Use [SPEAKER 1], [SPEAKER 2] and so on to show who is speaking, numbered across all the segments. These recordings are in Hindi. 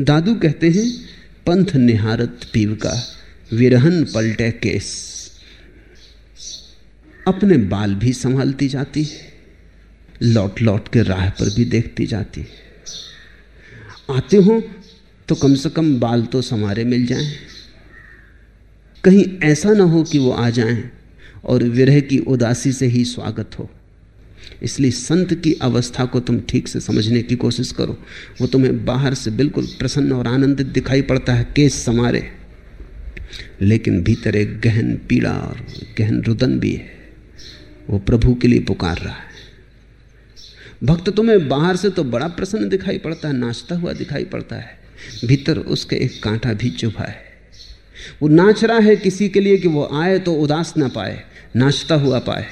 [SPEAKER 1] दादू कहते हैं, पंथ निहारत पीव का विरहन पलटे केस। अपने बाल भी संभालती जाती है, लौट लौट के राह पर भी देखती जाती है। आते हो तो कम से कम बाल तो समारे मिल जाएँ। कहीं ऐसा ना हो कि वो आ जाएँ और विरह की उदासी से ही स्वागत हो। इसलिए संत की अवस्था को तुम ठीक से समझने की कोशिश करो। वो तुम्हें बाहर से बिल्कुल प्रसन्न और आनंदित दिखाई पड़ता है केस समारे लेकिन भीतर एक गहन पीड़ा और गहन रुदन भी है। वो प्रभु के लिए पुकार रहा है। भक्त तुम्हें बाहर से तो बड़ा प्रसन्न दिखाई पड़ता है, नाचता हुआ दिखाई पड़ता है। भीतर उसके एक कांटा भी चुभा है। वो नाच रहा है किसी के लिए कि वो आए तो उदास ना पाए, नाचता हुआ पाए।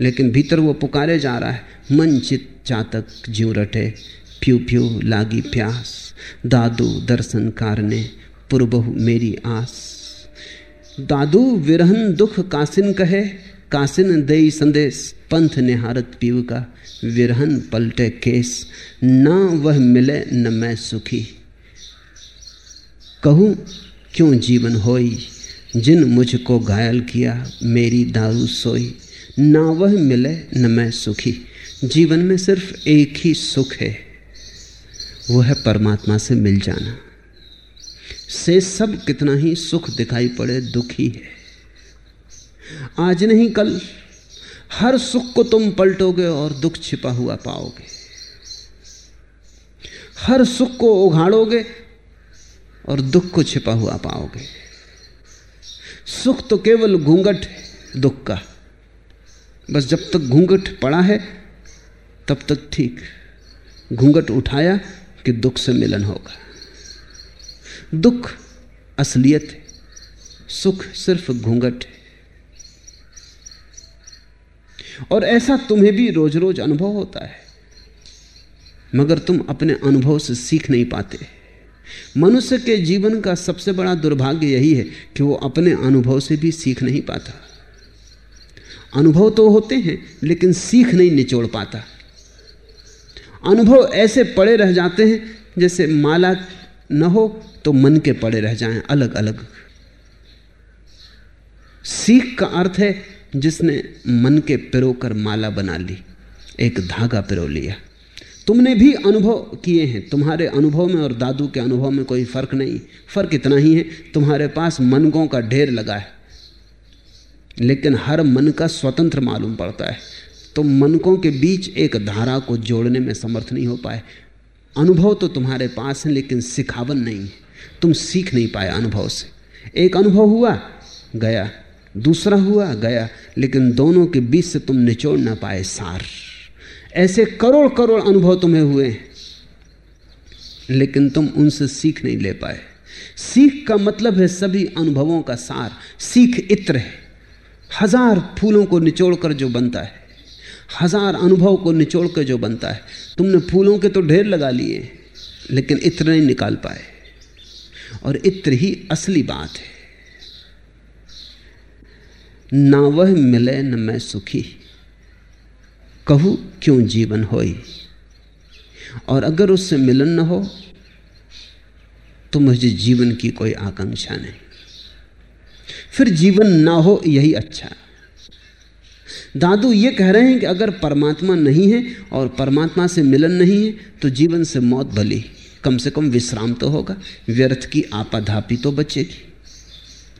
[SPEAKER 1] लेकिन भीतर वो पुकारे जा रहा है। मन चित चातक जीव रटे, फ्यू फ्यू लागी प्यास, दादू दर्शन कारने, पुरबहु मेरी आस। दादू विरहन दुख कासिन कहे, कासिन दई संदेश पंथ निहारत पीव का, विरहन पलटे केस, न वह मिले न मैं सुखी। कहूँ, क्यों जीवन होई, जिन मुझको घायल किया, मेरी दारू सोई। ना वह मिले, न मैं सुखी। जीवन में सिर्फ़ एक ही सुख है वो है परमात्मा से मिल जाना। से सब कितना ही सुख दिखाई पड़े, दुखी है। आज नहीं कल, हर सुख को तुम पलटोगे और दुख छिपा हुआ पाओगे। हर सुख को उघाड़ोगे और दुख को छिपा हुआ पाओगे। सुख तो केवल घूंघट है, दुख का। बस जब तक घूंघट पड़ा है, तब तक ठीक। घूंघट उठाया कि दुख से मिलन होगा। दुख असलियत है, सुख सिर्फ़ घूंघट है। और ऐसा तुम्हें भी रोज रोज अनुभव होता है, मगर तुम अपने अनुभव से सीख नहीं पाते। मनुष्य के जीवन का सबसे बड़ा दुर्भाग्य यही है कि वो अपने अनुभव से भी सीख नहीं पाता। अनुभव तो होते हैं, लेकिन सीख नहीं निचोड़ पाता। अनुभव ऐसे पड़े रह जाते हैं, जैसे माला न हो तो मन के पड़े रह जाएँ अलग अलग सीख का अर्थ है, जिसने मन के पिरोकर माला बना ली, एक धागा पिरो लिया। तुमने भी अनुभव किए हैं, तुम्हारे अनुभव में और दादू के अनुभव में कोई फ़र्क नहीं। फ़र्क इतना ही है, तुम्हारे पास मनगों का ढेर लगा है। लेकिन हर मन का स्वतंत्र मालूम पड़ता है। तो मनकों के बीच एक धारा को जोड़ने में समर्थ नहीं हो पाए। अनुभव तो तुम्हारे पास है, लेकिन सिखावन नहीं है। तुम सीख नहीं पाए अनुभव से। एक अनुभव हुआ, गया। दूसरा हुआ, गया। लेकिन दोनों के बीच से तुम निचोड़ ना पाए सार। ऐसे करोड़ करोड़ अनुभव तुम्हें हुए लेकिन तुम उनसे सीख नहीं ले पाए। सीख का मतलब है सभी अनुभवों का सार। सीख इत्र है। हज़ार फूलों को निचोड़कर जो बनता है, हज़ार अनुभव को निचोड़कर जो बनता है, तुमने फूलों के तो ढेर लगा लिए, लेकिन इत्र नहीं निकाल पाए। और इत्र ही असली बात है। ना वह मिले, न मैं सुखी। कहूँ, क्यों जीवन होई? और अगर उससे मिलन न हो तो मुझे जीवन की कोई आकांक्षा नहीं। फिर जीवन ना हो, यही अच्छा दादू ये कह रहे हैं कि अगर परमात्मा नहीं है और परमात्मा से मिलन नहीं है तो जीवन से मौत भली। कम से कम विश्राम तो होगा। व्यर्थ की आपाधापी तो बचेगी।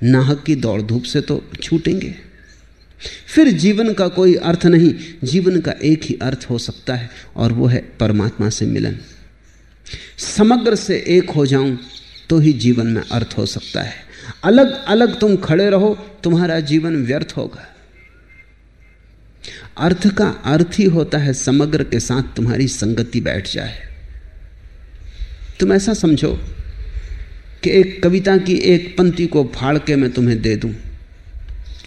[SPEAKER 1] नाहक की दौड़ धूप से तो छूटेंगे। फिर जीवन का कोई अर्थ नहीं। जीवन का एक ही अर्थ हो सकता है और वो है परमात्मा से मिलन। समग्र से एक हो जाऊँ तो ही जीवन में अर्थ हो सकता है। अलग अलग तुम खड़े रहो, तुम्हारा जीवन व्यर्थ होगा। अर्थ का अर्थ ही होता है समग्र के साथ तुम्हारी संगति बैठ जाए। तुम ऐसा समझो कि एक कविता की एक पंक्ति को फाड़ के मैं तुम्हें दे दूँ।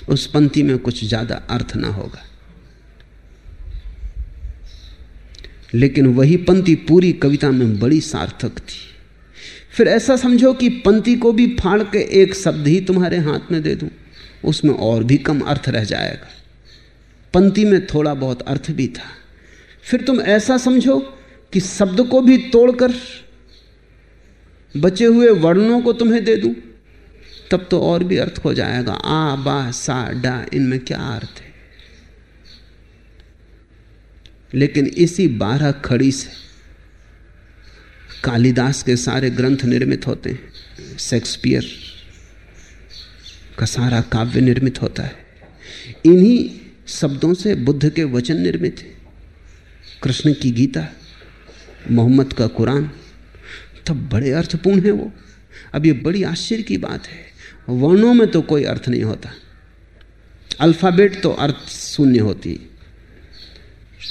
[SPEAKER 1] उस पंक्ति में कुछ ज़्यादा अर्थ ना होगा। लेकिन वही पंक्ति पूरी कविता में बड़ी सार्थक थी। फिर ऐसा समझो कि पंक्ति को भी फाड़ के एक शब्द ही तुम्हारे हाथ में दे दूँ, उसमें और भी कम अर्थ रह जाएगा। पंक्ति में थोड़ा बहुत अर्थ भी था। फिर तुम ऐसा समझो कि शब्द को भी तोड़कर बचे हुए वर्णों को तुम्हें दे दूँ, तब तो और भी अर्थ हो जाएगा। आ, बा, सा, डा, इनमें क्या अर्थ है? लेकिन इसी बारह खड़ी से कालिदास के सारे ग्रंथ निर्मित होते हैं। शेक्सपियर का सारा काव्य निर्मित होता है। इन्हीं शब्दों से बुद्ध के वचन निर्मित है। कृष्ण की गीता, मोहम्मद का कुरान, तब बड़े अर्थपूर्ण है वो। अब ये बड़ी आश्चर्य की बात है, वर्णों में तो कोई अर्थ नहीं होता। अल्फ़ाबेट तो अर्थ शून्य होती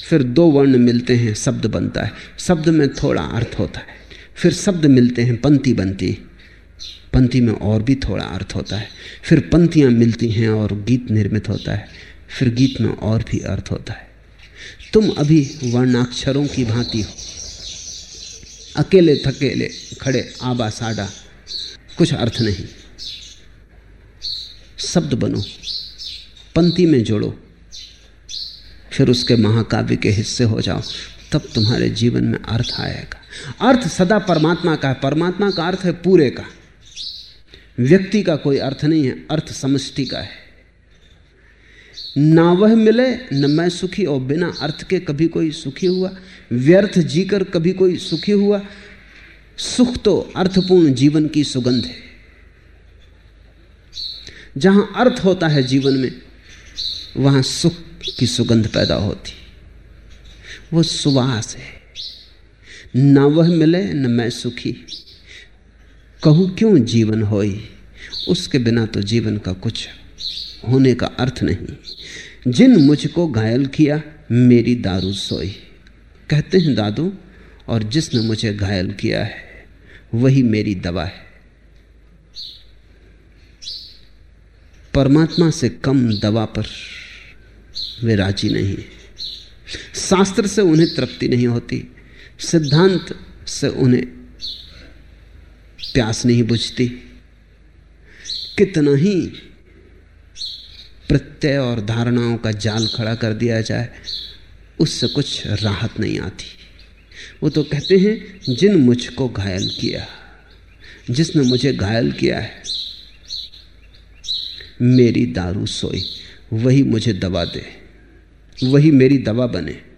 [SPEAKER 1] फिर दो वर्ण मिलते हैं, शब्द बनता है। शब्द में थोड़ा अर्थ होता है। फिर शब्द मिलते हैं, पंक्ति बनती। पंक्ति में और भी थोड़ा अर्थ होता है। फिर पंक्तियाँ मिलती हैं और गीत निर्मित होता है। फिर गीत में और भी अर्थ होता है। तुम अभी वर्णाक्षरों की भांति हो। अकेले थकेले खड़े आबा साडा। कुछ अर्थ नहीं। शब्द बनो। पंक्ति में जोड़ो। फिर उसके महाकाव्य के हिस्से हो जाओ। तब तुम्हारे जीवन में अर्थ आएगा। अर्थ सदा परमात्मा का है। परमात्मा का अर्थ है पूरे का। व्यक्ति का कोई अर्थ नहीं है, अर्थ समष्टि का है। ना वह मिले, न मैं सुखी, और बिना अर्थ के कभी कोई सुखी हुआ। व्यर्थ जीकर कभी कोई सुखी हुआ। सुख तो अर्थपूर्ण जीवन की सुगंध है। जहाँ अर्थ होता है जीवन में, वहाँ सुख की सुगंध पैदा होती। वो सुवास है। न वह मिले, न मैं सुखी। कहूँ, क्यों जीवन होई उसके बिना तो जीवन का कुछ होने का अर्थ नहीं। जिन मुझको घायल किया, मेरी दारू सोई। कहते हैं, दादू, और जिसने मुझे घायल किया है, वही मेरी दवा है। परमात्मा से कम दवा पर वे राज़ी नहीं शास्त्र से उन्हें तृप्ति नहीं होती। सिद्धांत से उन्हें प्यास नहीं बुझती। कितना ही प्रत्यय और धारणाओं का जाल खड़ा कर दिया जाए, उससे कुछ राहत नहीं आती। वो तो कहते हैं, जिन मुझको घायल किया, जिसने मुझे घायल किया है, मेरी दारू सोई, वही मुझे दवा दे, वही मेरी दवा बने।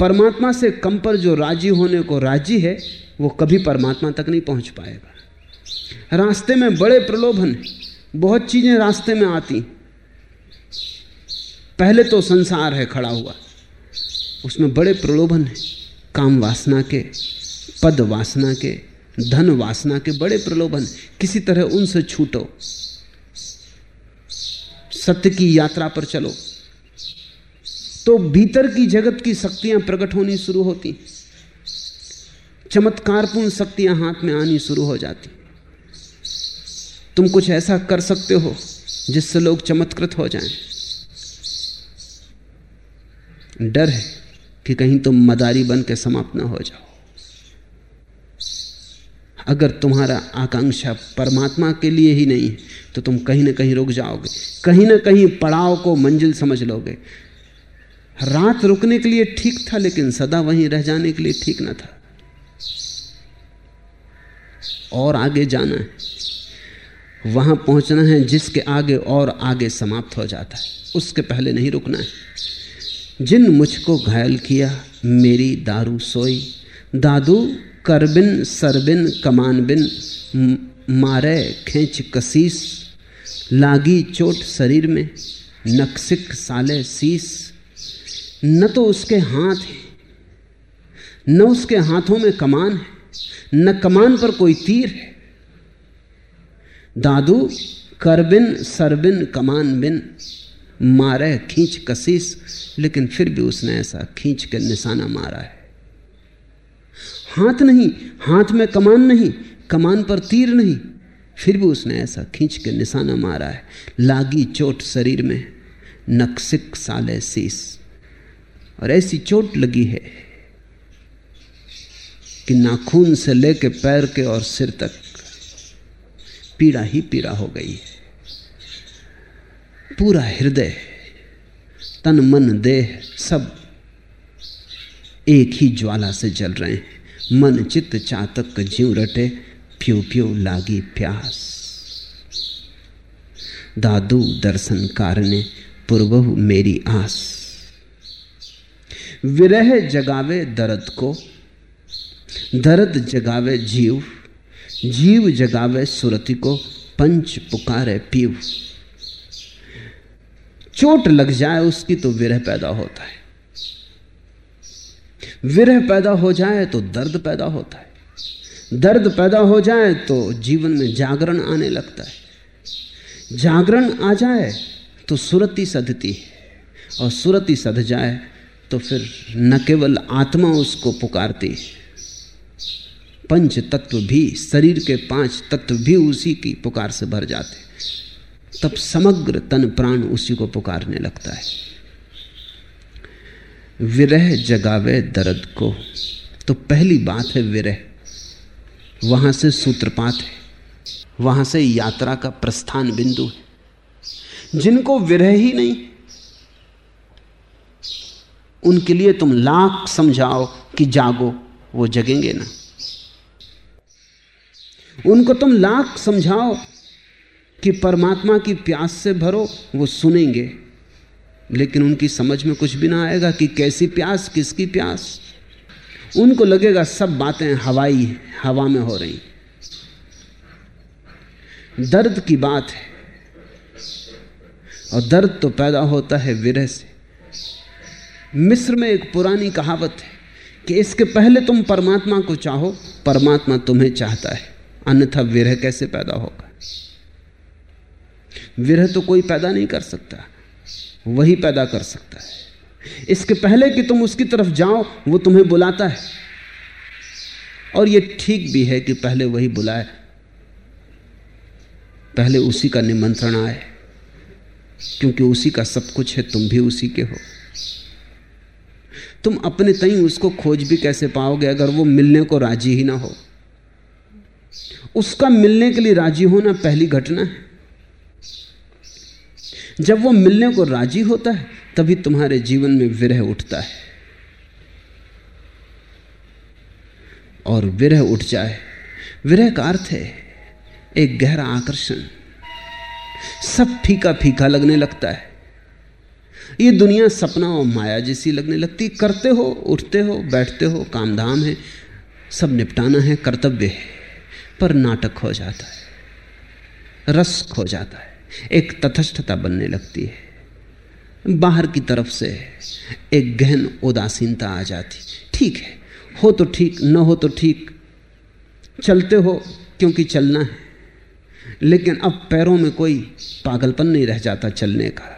[SPEAKER 1] परमात्मा से कम पर जो राज़ी होने को राज़ी है, वो कभी परमात्मा तक नहीं पहुँच पाएगा। रास्ते में बड़े प्रलोभन बहुत चीज़ें रास्ते में आती। पहले तो संसार है खड़ा हुआ, उसमें बड़े प्रलोभन है, काम वासना के, पद वासना के, धन वासना के बड़े प्रलोभन किसी तरह उनसे छूटो, सत्य की यात्रा पर चलो। तो भीतर की जगत की शक्तियाँ प्रकट होनी शुरू होती चमत्कारपूर्ण शक्तियाँ हाथ में आनी शुरू हो जाती तुम कुछ ऐसा कर सकते हो जिससे लोग चमत्कृत हो जाएँ। डर है कि कहीं तुम मदारी बन के समाप्त ना हो जाओ। अगर तुम्हारा आकांक्षा परमात्मा के लिए ही नहीं है तो तुम कहीं ना कहीं रुक जाओगे। कहीं ना कहीं पड़ाव को मंजिल समझ लोगे। रात रुकने के लिए ठीक था, लेकिन सदा वहीं रह जाने के लिए ठीक ना था। और आगे जाना है। वहाँ पहुँचना है, जिसके आगे और आगे समाप्त हो जाता है। उसके पहले नहीं रुकना है। जिन मुझको घायल किया, मेरी दारू सोई। दादू, करबिन, सरबिन कमान बिन मारे, खेच, कसीस, लागी चोट शरीर में, नक्सिक साले, सीस। न तो उसके हाथ है, न उसके हाथों में कमान है, न कमान पर कोई तीर है। दादू करबिन सरबिन कमान बिन, मारे, खींच, कसीस, लेकिन फिर भी उसने ऐसा खींच के निशाना मारा है। हाथ नहीं, हाथ में कमान नहीं, कमान पर तीर नहीं, फिर भी उसने ऐसा खींच के निशाना मारा है। लागी चोट शरीर में, नक्सिक साले सीस। और ऐसी चोट लगी है कि नाखून से लेके पैर के और सिर तक पीड़ा ही पीड़ा हो गई पूरा हृदय, तन, मन, देह सब एक ही ज्वाला से जल रहे हैं। मन, चित्त, चातक, जीव रटे, प्यो प्यो, लागी, प्यास। दादू, दर्शन कारने पूर्वहु, मेरी आस। विरह जगावे दर्द को, दर्द जगावे जीव जीव जगावे सुरति को, पंच पुकारे पीव। चोट लग जाए उसकी तो विरह पैदा होता है। विरह पैदा हो जाए तो दर्द पैदा होता है। दर्द पैदा हो जाए तो जीवन में जागरण आने लगता है। जागरण आ जाए तो सुरति सधती है और सुरति सध जाए तो फिर न केवल आत्मा उसको पुकारती, पंच तत्व भी, शरीर के पाँच तत्व भी उसी की पुकार से भर जाते। तब समग्र तन प्राण उसी को पुकारने लगता है। विरह जगावे दर्द को। तो पहली बात है विरह। वहाँ से सूत्रपात है। वहाँ से यात्रा का प्रस्थान बिंदु है। जिनको विरह ही नहीं उनके लिए तुम लाख समझाओ कि जागो, वो जगेंगे ना। उनको तुम लाख समझाओ कि परमात्मा की प्यास से भरो, वो सुनेंगे। लेकिन उनकी समझ में कुछ भी ना आएगा कि कैसी प्यास, किसकी प्यास। उनको लगेगा सब बातें हवाई हवा में हो रही। दर्द की बात है। और दर्द तो पैदा होता है विरह से। मिस्र में एक पुरानी कहावत है कि इसके पहले तुम परमात्मा को चाहो, परमात्मा तुम्हें चाहता है। अन्यथा विरह कैसे पैदा होगा? विरह तो कोई पैदा नहीं कर सकता, वही पैदा कर सकता है। इसके पहले कि तुम उसकी तरफ़ जाओ, वो तुम्हें बुलाता है। और ये ठीक भी है कि पहले वही बुलाए, पहले उसी का निमंत्रण आए, क्योंकि उसी का सब कुछ है, तुम भी उसी के हो। तुम अपने तई उसको खोज भी कैसे पाओगे अगर वो मिलने को राज़ी ही ना हो? उसका मिलने के लिए राज़ी होना पहली घटना है। जब वो मिलने को राज़ी होता है, तभी तुम्हारे जीवन में विरह उठता है। और विरह उठ जाए। विरह का अर्थ है एक गहरा आकर्षण। सब फीका फीका लगने लगता है। ये दुनिया सपना और माया जैसी लगने लगती करते हो, उठते हो, बैठते हो काम धाम है, सब निपटाना है, कर्तव्य है, पर नाटक हो जाता है, रस खो जाता है, एक तथस्थता बनने लगती है। बाहर की तरफ़ से एक गहन उदासीनता आ जाती ठीक है, हो तो ठीक, न हो तो ठीक, चलते हो क्योंकि चलना है, लेकिन अब पैरों में कोई पागलपन नहीं रह जाता चलने का।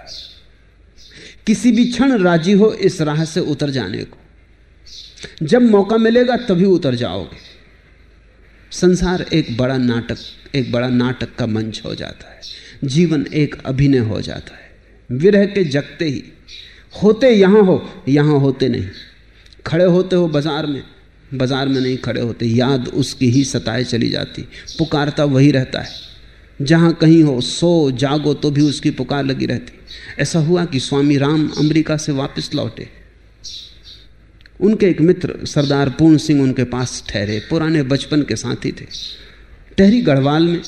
[SPEAKER 1] किसी भी क्षण राज़ी हो इस राह से उतर जाने को। जब मौका मिलेगा तभी उतर जाओगे। संसार एक बड़ा नाटक, एक बड़ा नाटक का मंच हो जाता है। जीवन एक अभिनय हो जाता है। विरह के जगते ही, होते यहाँ हो, यहाँ होते नहीं। खड़े होते हो बाज़ार में बाज़ार में नहीं खड़े होते। याद उसकी ही सताए चली जाती। पुकारता वही रहता है। जहाँ कहीं हो, सो जागो तो भी उसकी पुकार लगी रहती। ऐसा हुआ कि स्वामी राम अमेरिका से वापस लौटे। उनके एक मित्र सरदार पूर्ण सिंह उनके पास ठहरे, पुराने बचपन के साथी थे। टहरी गढ़वाल में,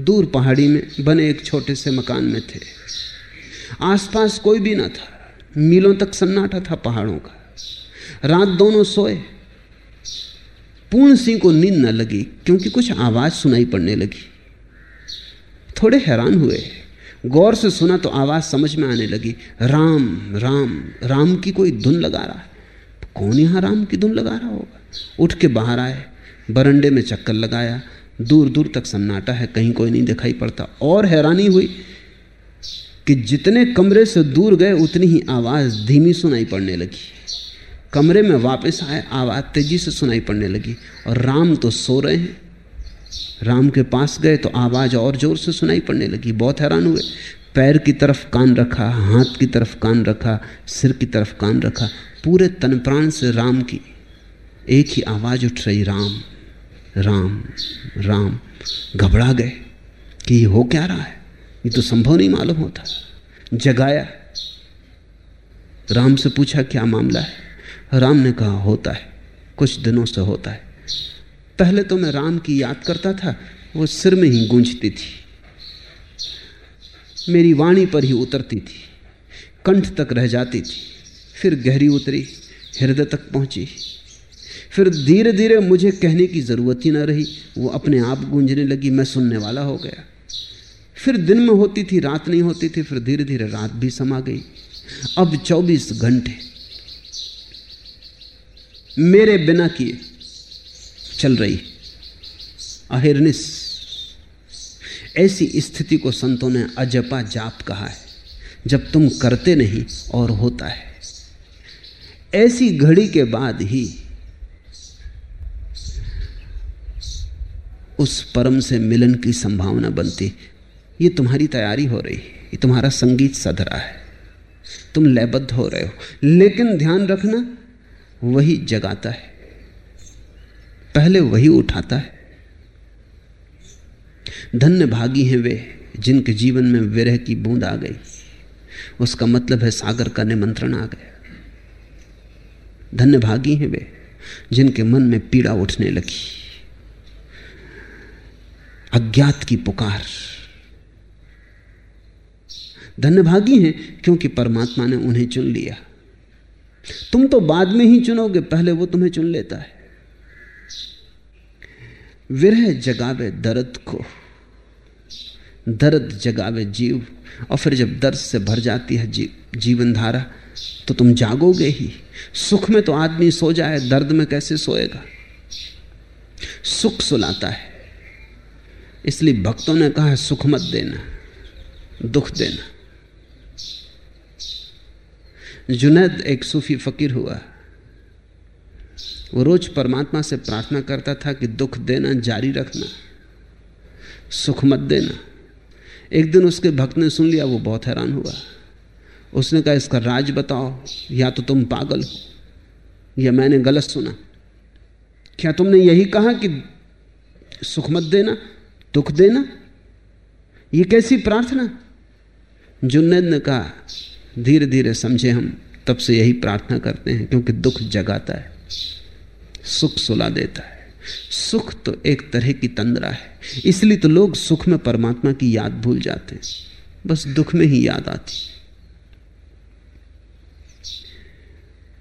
[SPEAKER 1] दूर पहाड़ी में बने एक छोटे से मकान में थे। आसपास कोई भी ना था, मीलों तक सन्नाटा था पहाड़ों का। रात दोनों सोए। पूर्ण सिंह को नींद न लगी, क्योंकि कुछ आवाज़ सुनाई पड़ने लगी। थोड़े हैरान हुए। गौर से सुना तो आवाज़ समझ में आने लगी, राम राम राम की कोई धुन लगा रहा है। कौन यहाँ राम की धुन लगा रहा होगा? उठ के बाहर आए, बरंडे में चक्कर लगाया दूर दूर तक सन्नाटा है, कहीं कोई नहीं दिखाई पड़ता। और हैरानी हुई कि जितने कमरे से दूर गए, उतनी ही आवाज़ धीमी सुनाई पड़ने लगी। कमरे में वापस आए, आवाज़ तेज़ी से सुनाई पड़ने लगी, और राम तो सो रहे हैं। राम के पास गए तो आवाज़ और ज़ोर से सुनाई पड़ने लगी। बहुत हैरान हुए। पैर की तरफ़ कान रखा, हाथ की तरफ़ कान रखा, सिर की तरफ़ कान रखा। पूरे तन प्राण से राम की एक ही आवाज़ उठ रही, राम राम राम। घबरा गए कि ये हो क्या रहा है? ये तो संभव नहीं मालूम होता। जगाया। राम से पूछा, क्या मामला है? राम ने कहा, होता है। कुछ दिनों से होता है। पहले तो मैं राम की याद करता था, वो सिर में ही गूंजती थी। मेरी वाणी पर ही उतरती थी, कंठ तक रह जाती थी, फिर गहरी उतरी, हृदय तक पहुँची। फिर धीरे धीरे मुझे कहने की ज़रूरत ही ना रही, वो अपने आप गूंजने लगी, मैं सुनने वाला हो गया। फिर दिन में होती थी, रात नहीं होती थी, फिर धीरे धीरे रात भी समा गई। अब 24 घंटे। मेरे बिना किए चल रही। अहिर्निस, ऐसी स्थिति को संतों ने अजपा जाप कहा है, जब तुम करते नहीं और होता है। ऐसी घड़ी के बाद ही उस परम से मिलन की संभावना बनती। ये तुम्हारी तैयारी हो रही है ये तुम्हारा संगीत सध रहा है। तुम लयबद्ध हो रहे हो, लेकिन ध्यान रखना, वही जगाता है। पहले वही उठाता है। धन्य भागी हैं वे, जिनके जीवन में विरह की बूंद आ गई। उसका मतलब है सागर का निमंत्रण आ गया। धन्य भागी हैं वे, जिनके मन में पीड़ा उठने लगी। अज्ञात की पुकार। धन्यभागी हैं, क्योंकि परमात्मा ने उन्हें चुन लिया। तुम तो बाद में ही चुनोगे, पहले वो तुम्हें चुन लेता है। विरह जगावे दर्द को। दर्द जगावे जीव। और फिर जब दर्द से भर जाती है जी, जीवन धारा तो तुम जागोगे ही। सुख में तो आदमी सो जाए दर्द में कैसे सोएगा? सुख सुलाता है। इसलिए भक्तों ने कहा है सुख मत देना दुख देना। जुनैद एक सूफी फकीर हुआ। वो रोज परमात्मा से प्रार्थना करता था कि दुख देना, जारी रखना, सुख मत देना। एक दिन उसके भक्त ने सुन लिया, वो बहुत हैरान हुआ। उसने कहा, इसका राज बताओ, या तो तुम पागल हो, या मैंने गलत सुना। क्या तुमने यही कहा कि सुख मत देना, दुख देना? ये कैसी प्रार्थना? जुन्नद ने कहा धीरे धीरे समझे हम, तब से यही प्रार्थना करते हैं, क्योंकि दुख जगाता है। सुख सुला देता है। सुख तो एक तरह की तंद्रा है। इसलिए तो लोग सुख में परमात्मा की याद भूल जाते हैं। बस दुख में ही याद आती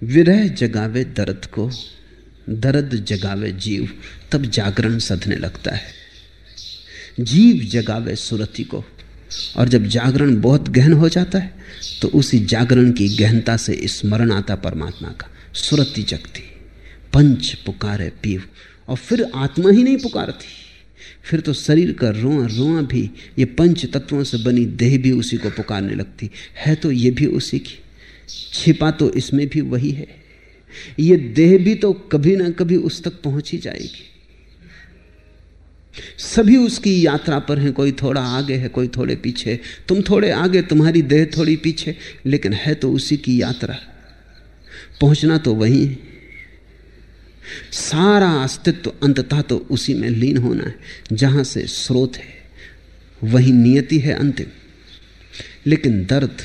[SPEAKER 1] विरह जगावे दर्द को, दर्द जगावे जीव, तब जागरण सधने लगता है। जीव जगावे सुरति को, और जब जागरण बहुत गहन हो जाता है तो उसी जागरण की गहनता से स्मरण आता परमात्मा का, सुरति जगती। पंच पुकारे पीव। और फिर आत्मा ही नहीं पुकारती। फिर तो शरीर का रोआ रोआ भी ये पंच तत्वों से बनी देह भी उसी को पुकारने लगती। है तो ये भी उसी की। छिपा तो इसमें भी वही है। ये देह भी तो कभी ना कभी उस तक पहुँच ही जाएगी। सभी उसकी यात्रा पर हैं, कोई थोड़ा आगे है, कोई थोड़े पीछे। तुम थोड़े आगे, तुम्हारी देह थोड़ी पीछे। लेकिन है तो उसी की यात्रा। पहुँचना तो वही है। सारा अस्तित्व अंततः तो उसी में लीन होना है, जहाँ से स्रोत है, वही नियति है अंतिम। लेकिन दर्द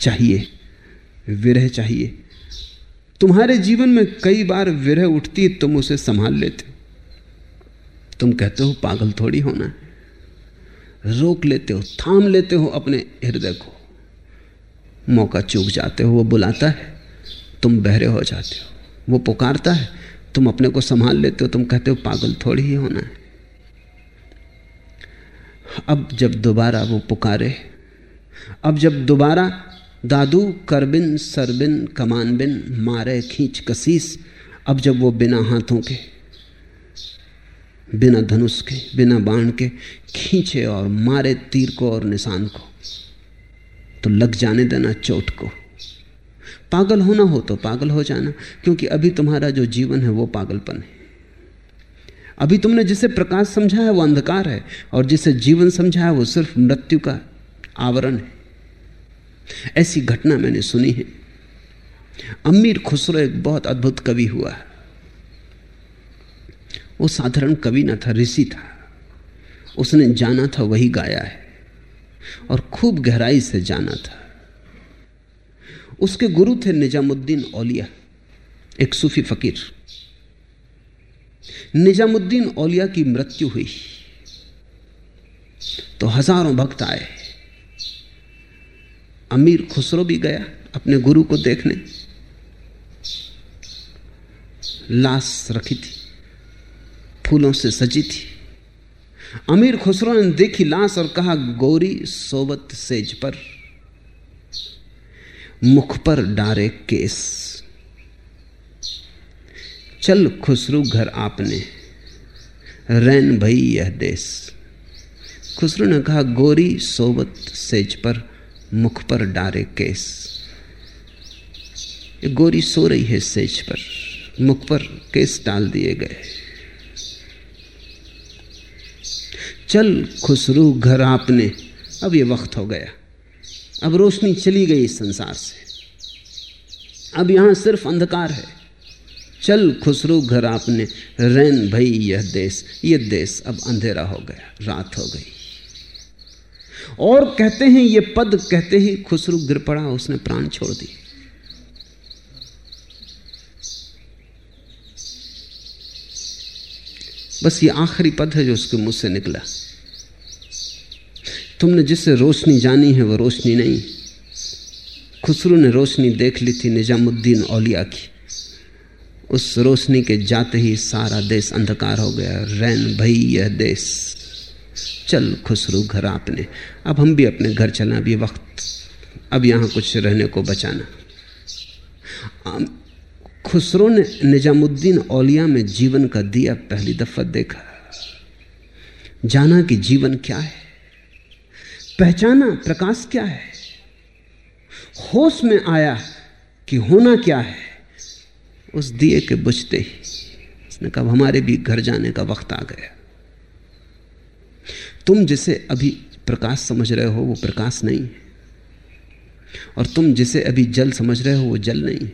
[SPEAKER 1] चाहिए, विरह चाहिए। तुम्हारे जीवन में कई बार विरह उठती तुम उसे संभाल लेते हो। तुम कहते हो, पागल थोड़ी होना है। रोक लेते हो, थाम लेते हो अपने हृदय को। मौका चूक जाते हो, वो बुलाता है। तुम बहरे हो जाते हो। वो पुकारता है, तुम अपने को संभाल लेते हो, तुम कहते हो, पागल थोड़ी ही होना है। अब जब दोबारा वो पुकारे, अब जब दोबारा दादू करबिन सरबिन कमान बिन, मारे खींच कसीस, अब जब वो बिना हाथों के, बिना धनुष के, बिना बाण के खींचे और मारे तीर को और निशान को तो लग जाने देना चोट को। पागल होना हो तो पागल हो जाना, क्योंकि अभी तुम्हारा जो जीवन है वो पागलपन है। अभी तुमने जिसे प्रकाश समझा है वो अंधकार है, और जिसे जीवन समझा है वो सिर्फ़ मृत्यु का आवरण है। ऐसी घटना मैंने सुनी है। अमीर खुसरो एक बहुत अद्भुत कवि हुआ। है वो साधारण कवि ना था, ऋषि था। उसने जाना था, वही गाया है। और खूब गहराई से जाना था। उसके गुरु थे निजामुद्दीन औलिया, एक सूफी फकीर। निजामुद्दीन औलिया की मृत्यु हुई। तो हज़ारों भक्त आए। अमीर खुसरो भी गया अपने गुरु को देखने। लाश रखी थी, फूलों से सजी थी। अमीर खुसरो ने देखी लाश और कहा, गौरी सोबत सेज पर। मुख पर डारे केस। चल खुसरू घर आपने। रैन भई यह देश। खुसरू ने कहा, गोरी सोबत सेज पर मुख पर डारे केस। ये गोरी सो रही है सेज पर। मुख पर केस डाल दिए गए। चल खुसरू घर आपने। अब ये वक्त हो गया। अब रोशनी चली गई इस संसार से। अब यहाँ सिर्फ़ अंधकार है। चल खुसरू घर आपने। रैन भई, यह देश, ये देश अब अंधेरा हो गया, रात हो गई। और कहते हैं, ये पद कहते ही खुसरू गिर पड़ा, उसने प्राण छोड़ दिए बस ये आखिरी पद है जो उसके मुँह से निकला। तुमने जिससे रोशनी जानी है, वो रोशनी नहीं। खुसरू ने रोशनी देख ली थी निजामुद्दीन औलिया की। उस रोशनी के जाते ही सारा देश अंधकार हो गया। रैन भई, यह देश। चल खुसरू, घर आपने। अब हम भी अपने घर चलना भी वक्त। अब यहाँ कुछ रहने को बचाना। खुसरो ने निजामुद्दीन औलिया में जीवन का दिया पहली दफ़ा देखा। जाना कि जीवन क्या है? पहचाना प्रकाश क्या है? होश में आया कि होना क्या है? उस दिए के बुझते ही उसने कहा हमारे भी घर जाने का वक्त आ गया। तुम जिसे अभी प्रकाश समझ रहे हो, वो प्रकाश नहीं है। और तुम जिसे अभी जल समझ रहे हो, वो जल नहीं है।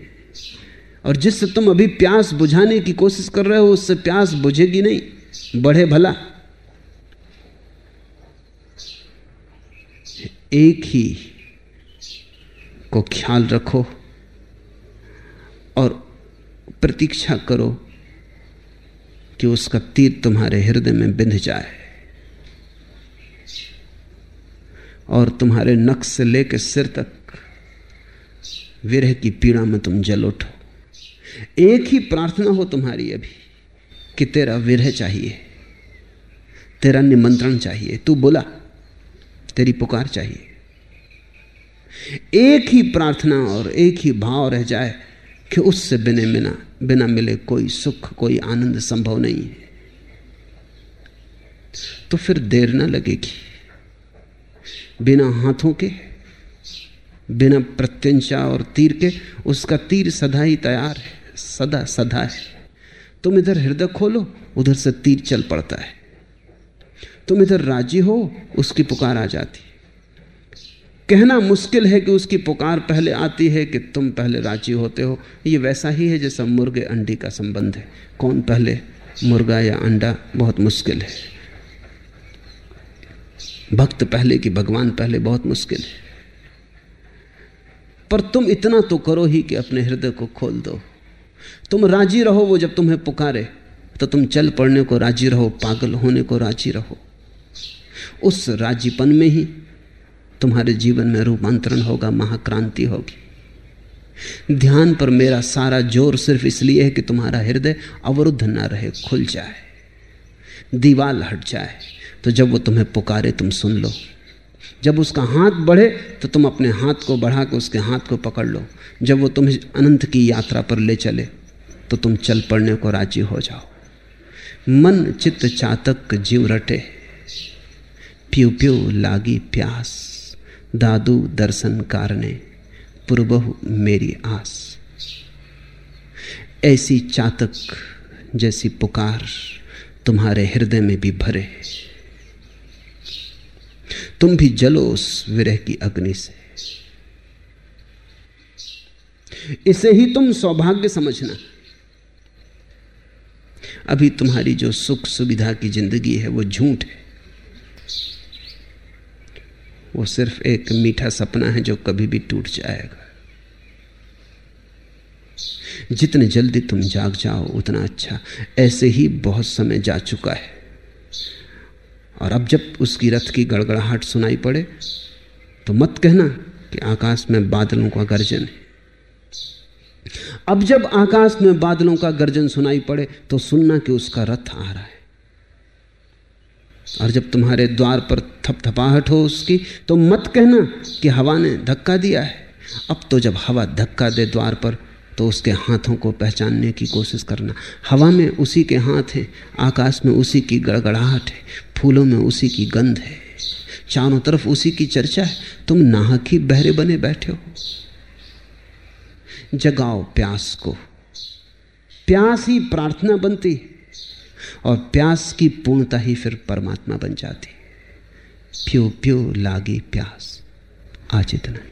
[SPEAKER 1] और जिससे तुम अभी प्यास बुझाने की कोशिश कर रहे हो, उससे प्यास बुझेगी नहीं। बढ़े भला एक ही को ख्याल रखो और प्रतीक्षा करो कि उसका तीर तुम्हारे हृदय में बिंध जाए और तुम्हारे नक्श से लेकर सिर तक विरह की पीड़ा में तुम जल उठो। एक ही प्रार्थना हो तुम्हारी अभी कि तेरा विरह चाहिए, तेरा निमंत्रण चाहिए। तू बोला तेरी पुकार चाहिए। एक ही प्रार्थना और एक ही भाव रह जाए कि उससे बिना बिना बिना मिले कोई सुख, कोई आनंद संभव नहीं है। तो फिर देर ना लगेगी। बिना हाथों के, बिना प्रत्यंचा और तीर के, उसका तीर सदा ही तैयार है, सदा सदा है। तुम इधर हृदय खोलो, उधर से तीर चल पड़ता है। तुम इधर राज़ी हो, उसकी पुकार आ जाती। कहना मुश्किल है कि उसकी पुकार पहले आती है कि तुम पहले राज़ी होते हो। ये वैसा ही है जैसा मुर्गे अंडी का संबंध है। कौन पहले, मुर्गा या अंडा? बहुत मुश्किल है। भक्त पहले कि भगवान पहले बहुत मुश्किल है। पर तुम इतना तो करो ही कि अपने हृदय को खोल दो। तुम राज़ी रहो वो जब तुम्हें पुकारे तो तुम चल पड़ने को राज़ी रहो, पागल होने को राज़ी रहो। उस राजीपन में ही तुम्हारे जीवन में रूपांतरण होगा, महाक्रांति होगी। ध्यान पर मेरा सारा ज़ोर सिर्फ़ इसलिए है कि तुम्हारा हृदय अवरुद्ध ना रहे, खुल जाए, दीवाल हट जाए। तो जब वो तुम्हें पुकारे, तुम सुन लो। जब उसका हाथ बढ़े तो तुम अपने हाथ को बढ़ा के उसके हाथ को पकड़ लो। जब वो तुम्हें अनंत की यात्रा पर ले चले तो तुम चल पड़ने को राज़ी हो जाओ। मन चित्त चातक जीव रटे। प्यू प्यू लागी प्यास। दादू दर्शन कारने पुरबहु मेरी आस। ऐसी चातक जैसी पुकार तुम्हारे हृदय में भी भरे। तुम भी जलो उस विरह की अग्नि से। इसे ही तुम सौभाग्य समझना। अभी तुम्हारी जो सुख सुविधा की ज़िंदगी है, वो झूठ है। वो सिर्फ़ एक मीठा सपना है जो कभी भी टूट जाएगा। जितने जल्दी तुम जाग जाओ, उतना अच्छा। ऐसे ही बहुत समय जा चुका है। और अब जब उसकी रथ की गड़गड़ाहट सुनाई पड़े तो मत कहना कि आकाश में बादलों का गर्जन है। अब जब आकाश में बादलों का गर्जन सुनाई पड़े तो सुनना कि उसका रथ आ रहा है। और जब तुम्हारे द्वार पर थपथपाहट हो उसकी तो मत कहना कि हवा ने धक्का दिया है। अब तो जब हवा धक्का दे द्वार पर तो उसके हाथों को पहचानने की कोशिश करना। हवा में उसी के हाथ हैं, आकाश में उसी की गड़गड़ाहट है, फूलों में उसी की गंध है। चारों तरफ़ उसी की चर्चा है, तुम नाहक ही बहरे बने बैठे हो। जगाओ प्यास को। प्यास ही प्रार्थना बनती और प्यास की पूर्णता ही फिर परमात्मा बन जाती। प्यो प्यो लागी प्यास। आज इतना।